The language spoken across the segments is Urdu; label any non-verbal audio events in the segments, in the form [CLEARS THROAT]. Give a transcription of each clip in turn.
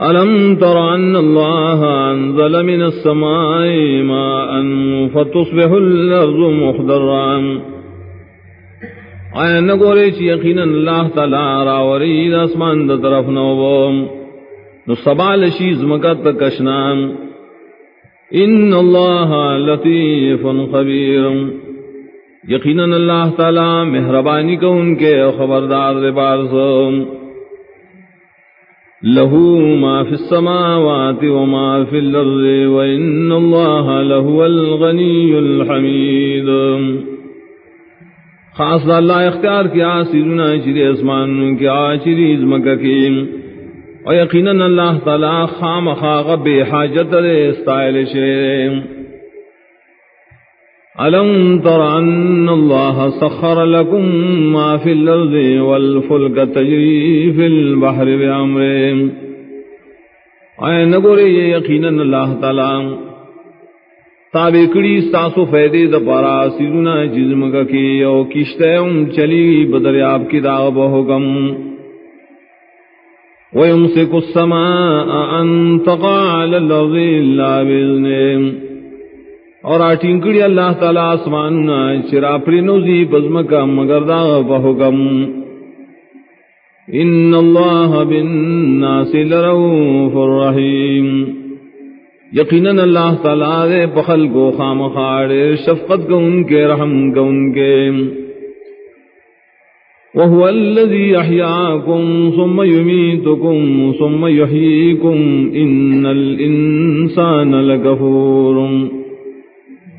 ألم تر أن الله أنزل من السماء ماء فتصبح الأرض مخضرا آیا نگورے چی یقینا اللہ تعالی راوری دا اسمان دا طرف نوبو نو سبال شیز مکت کشنام۔ ان اللہ لطیف خبیر۔ یقینا اللہ تعالی مہربانی کو ان کے خبردار دے بارسوں له ما في السماوات وما في الأرض وإن الله له الغني الحميد خاص اللہ اختیار کیا سیزنا چری اسمان کیا چری ازمکہ کی. و یقینا اللہ تعالی خام خاغ بے حاجت دے استائل شیر ألم تر أن الله سخر لكم ما في الأرض والفلك تجري في البحر بأمره آئے نگورے، یہ یقینا اللہ تعالی تابع کڑی ساسو فیدے دا پارا سیدنا جزم کا کی او کشتے ام چلی بدریاب کی داغ بہکم وَيُمْسِكُ السَّمَاءَ أَن تَقَعَ عَلَى الْأَرْضِ إِلَّا بِإِذْنِهِ اور آٹینکڑی اللہ تعالی آسمان چرا پرینوزی بزمکا مگر دا بحکم ان اللہ بالناس لرؤوف الرحیم۔ یقینا اللہ تعالی دے بخل کو خام خاڑے شفقت کو ان کے، رحم کو ان کے۔ وهو الذي يحياكم ثم يميتكم ثم يحييكم إن الإنسان لكفور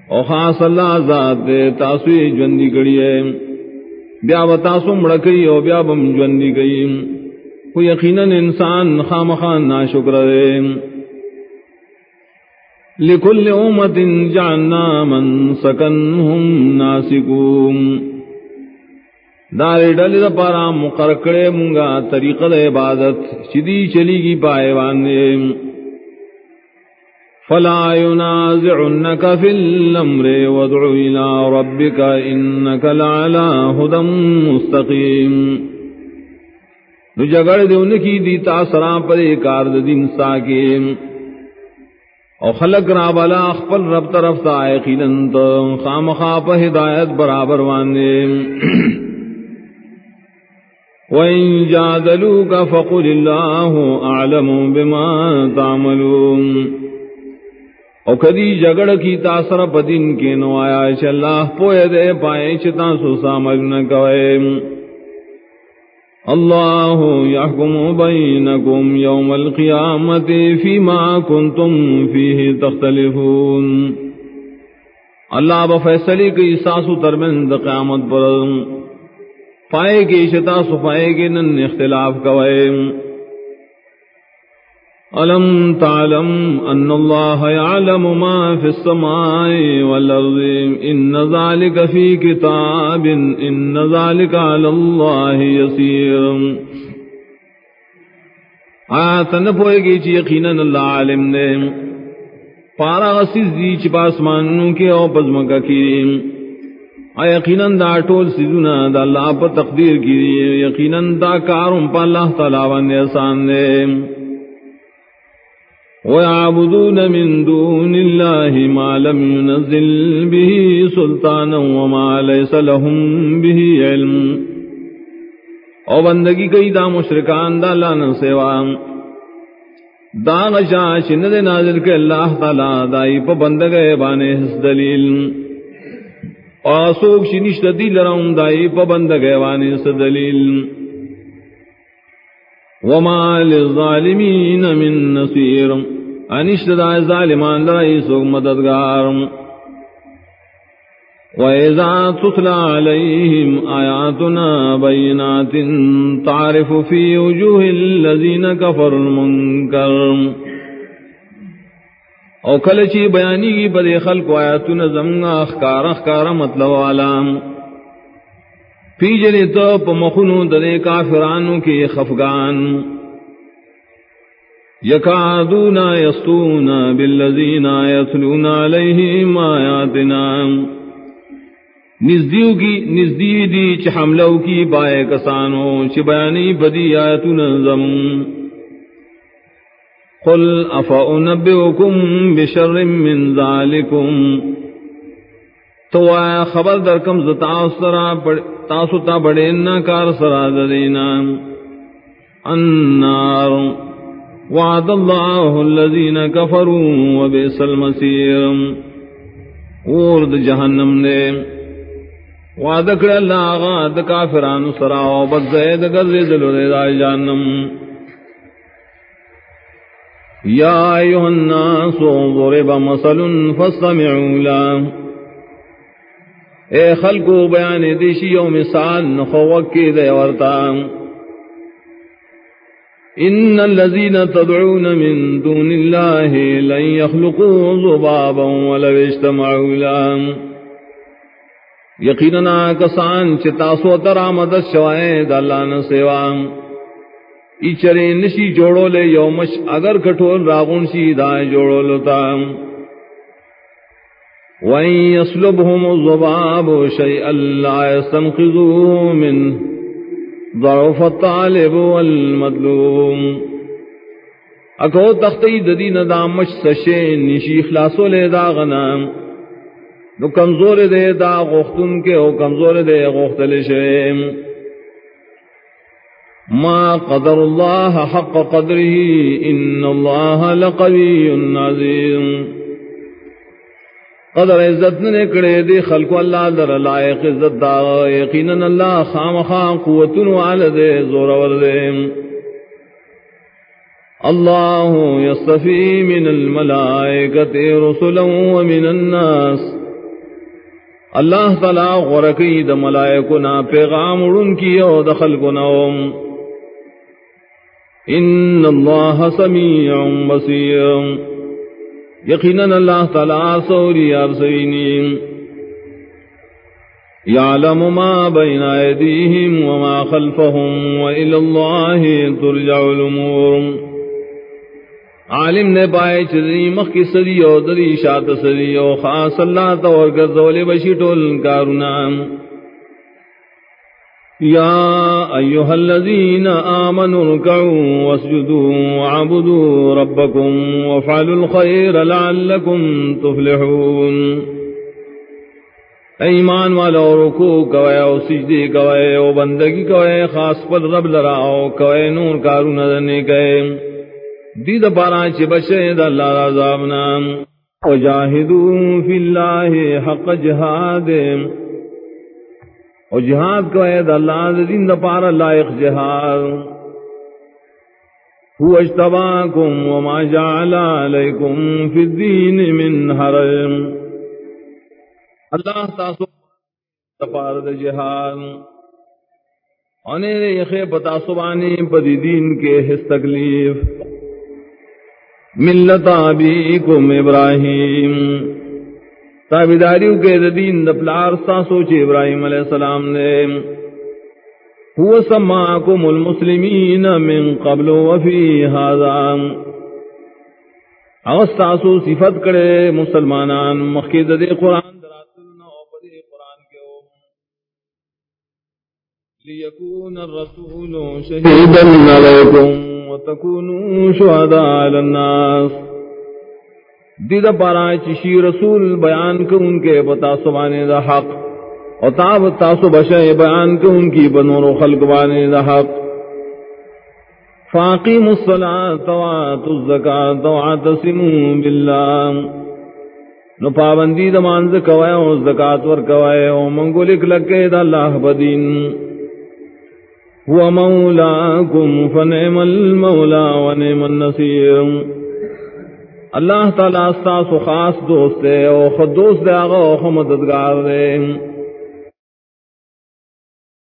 او خاص اللہ ذات دے، تاسوی جوندی کڑی ہے۔ بیا و تاسو مڑکئی او بیا بم جوندی گئی کو یقیناً انسان خام خان نا شکر ہے لکل امت جعلنا من سکنہم ناسکوم دار ڈلی دا پارا مقرکڑے مونگا طریقہ دا عبادت چدی چلی گی پائے وانے فلا ينازعنك في الأمر وادع إلى ربك إنك لعلى هدى مستقيم. نو جگڑ دے ان کی دی تاثرا پر کار دین ساکیم. او خلق را بلا اخپل رب طرف تا یقینن تو خام خواب ہدایت برابر وانے [CLEARS THROAT] وَإِن جَادَلُوكَ فَقُلِ اللَّهُ أَعْلَمُ بِمَا تَعْمَلُونَ. او کدی جگڑ کی تاثر پدین کے نو آیا چ اللہ پوئے دے پائے چتا سو سامج نہ کوئے۔ اللہ یحکم بینکم یوم القیامت فیما کنتم فیہ تختلفون۔ اللہ بفیصلی کی ساسو ترمند قیامت پر۔ پائے کی شتا سو پائے کی نن اختلاف کوئے۔ ألم تعلم أن الله يعلم ما في السماء والأرض إن ذلك في كتاب إن ذلك على الله يسير آیات نپوئے گی چی یقینا اللہ عالم نے۔ پارا غسیز دی چی پاسمانوں کے او پزمکا کی۔ آ، یقینا دا ٹول سیدنا دا اللہ پا تقدیر کی۔ یقینا دا کارم پا اللہ تعالی وان احسان نے۔ ويعبدون من دون الله ما لم ينزل به سلطانا وما ليس لهم به علم. او بندگی کئی دا مشرکان دا اللہ نہ دا غشا شند نازل کے اللہ تعالی دائی پا بندگے بانے حس دلیل. آسوک شنشت دی لرم دائی پا بندگے بانے حس دلیل. وما للظالمین من نصیر. انشت دا ظالمان لرائی سوک مددگار وَإِذَا تُتْلَى عَلَيْهِمْ آيَاتُنَا بَيِّنَاتٍ تَعْرِفُ فِي وُجُوهِ الَّذِينَ كَفَرُوا الْمُنكَرَ. او کلچی بیانی کی بدے خلق آیاتنا زمگا اخکار اخکار مطلب علام پی جلی تو پا مخنو دلے کافرانو کی خفگان. یکادون یستون بالذین یتلون علیہم آیاتنا. نزدیو کی نزدیو دی چھ حملو کی بائے کسانو چھ بیانی بدی آیتنا زمون قل افأنبئكم بشر من ذلكم تو آیا خبر در کم تاسو تا بڑے نا کار سرا دینا النار. وعد اللہ الذین کفروا وبئس المصیر ورد جہنم نے وعد کر اللہ آغا د کافران سرا و بد زید گرد دلو دے جہنم یا ایوہ الناس ضرب مثل فاستمعوا له. اے خلقو بیان دیشی و مثال نخوک کی دے ورتا ان الذين تدعون من دون الله لن يخلقوا ذبابا ولو اجتمعوا له یقینا کسان چتا سو ترا مدد شوائے اللہ نہ سیوا ایچرے نشی جوڑو لے یومش، اگر کٹھول راغون سی دائیں جوڑو لتا وَإِن يَسْلُبْهُمُ الضُّبَابُ شَيْئًا لَّا يَسْتَنقِذُوهُ مِنْهُ. ضَعُفَ الطَّالِبُ وَالْمَطْلُوبُ اکو تختی ددی ندامش سشے نشی اخلاصو لے دا غنا. نو کمزور دے دا غختن کے او کمزور دے غختل شے. ما قدر اللہ حق قدره ان اللہ لقوی عظیم قدر عزت نے کڑے دے خلق اللہ در لائق عزت دا یقینا اللہ خام خام قوت والد زور ورد اللہ یصفی من الملائکت رسلا ومن الناس اللہ تعالی غرقی دا ملائکنا پیغام اڑن کی او دا خلقنا ان اللہ سمیع بصیر یقینا اللہ تعالی سوری ارسینی یعلم ما بین ایدیہم وما خلفهم وإلى اللہ ترجع الامور۔ عالم نے پائے چدری مخ کی صدی و دری شات صدی و خاص اللہ تورکت زول بشی ٹول کارنام يا أيها الذين آمنوا ركعوا واسجدوا وعبدوا ربكم وافعلوا الخير لعلكم تفلحون. ایمان والا رکو کوئے، او سجدی کوئے، او بندگی کوئے، خاص پر رب لراؤ کوئے، نور کارو ندنے گئے دید پارا چی بشے دا اللہ رضابنا وجاہدوا فی اللہ حق جہادیں اور جہاد کو اے اللہ دین دا پارا لائق جہاد۔ هو اجتباكم وما جعل عليكم في الدين من حرم۔ اللہ تاسو تپار دا جہاد۔ انہیں یخے پتا سبانی پدی دین کے حس تکلیف۔ ملت آبیکم ابراہیم۔ تابداریو کے دین دپلار سا سوچ ابراہیم علیہ السلام نے۔ هو سماکم المسلمین من قبل وفی هذا اوستاسو صفت کرے مسلمانان مخید دے قرآن دراتلنا و قرآن کے او لیکون الرسول شہیدا علیکم وتکونوا شہداء علی الناس۔ دید پارا چشی رسول بیان کے ان کے بتا سبانے دا حق، اور تاب تاسو بشے بیان کے ان کی بنور و خلق بانے دا حق۔ فاقیم الصلاة وآت الزکاة وآتسموا باللہ۔ نو پابندی دا مانز کوئے و زکاة ور کوئے و منگو لک لکے دا اللہ بدین هو مولاکم فنعم المولا ونعم النصیر۔ اللہ تعالیٰ خاص دوست ہے او خود دوست دے آگا خود مددگار دے۔